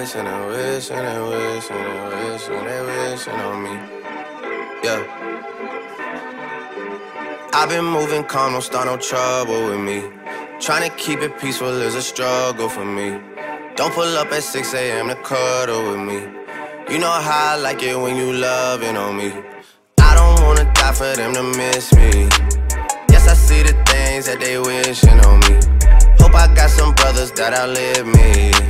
wish and they wish and they wish and they wish and they wishing on me. Yeah. I've been moving calm, don't start no trouble with me. Trying to keep it peaceful is a struggle for me. Don't pull up at 6 a.m. to cuddle with me. You know how I like it when you loving on me. I don't wanna die for them to miss me. Yes, I see the things that they wishing on me. Hope I got some brothers that outlive me.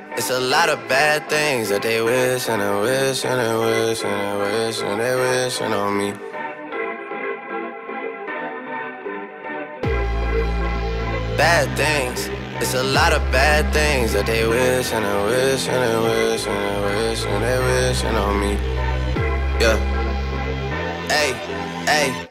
It's a lot of bad things that they wish and they wish and they wish and they wish and they wishing on me. Bad things. It's a lot of bad things that they wish and they wish and they wish and they wish and they wishing on me. Yeah. Hey, hey.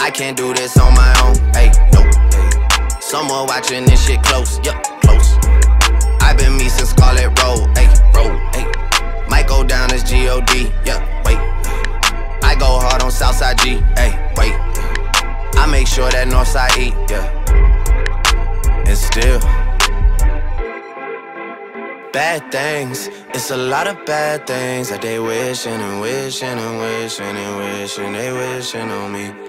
I can't do this on my own. Hey, no. Hey. Someone watching this shit close. Yup, close. i been me since Scarlett Road. Hey, road. Hey. Might go down as G-O-D. Yeah, wait. I go hard on Southside G. Hey, wait. I make sure that Northside eat. Yeah. And still. Bad things, it's a lot of bad things that they wishing and wishing and wishing and wishing they wishing on me.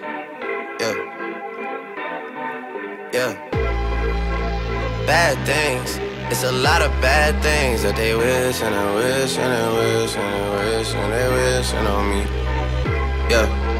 Bad things. It's a lot of bad things that they wish and they wish and they wish and they wish and they wishing on me. Yeah.